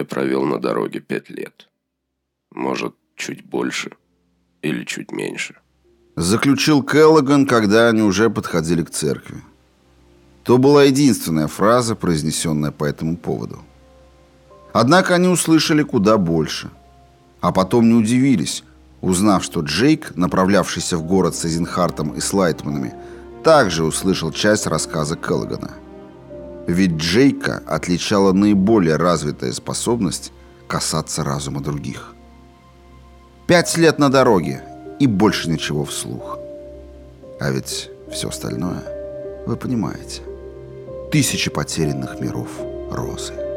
я провел на дороге пять лет. Может, чуть больше или чуть меньше. Заключил Келлоган, когда они уже подходили к церкви. То была единственная фраза, произнесенная по этому поводу. Однако они услышали куда больше. А потом не удивились, узнав, что Джейк, направлявшийся в город с Эзенхартом и Слайтманами, также услышал часть рассказа Келлогана. Ведь Джейка отличала наиболее развитая способность касаться разума других. Пять лет на дороге и больше ничего вслух. А ведь все остальное, вы понимаете, тысячи потерянных миров розы.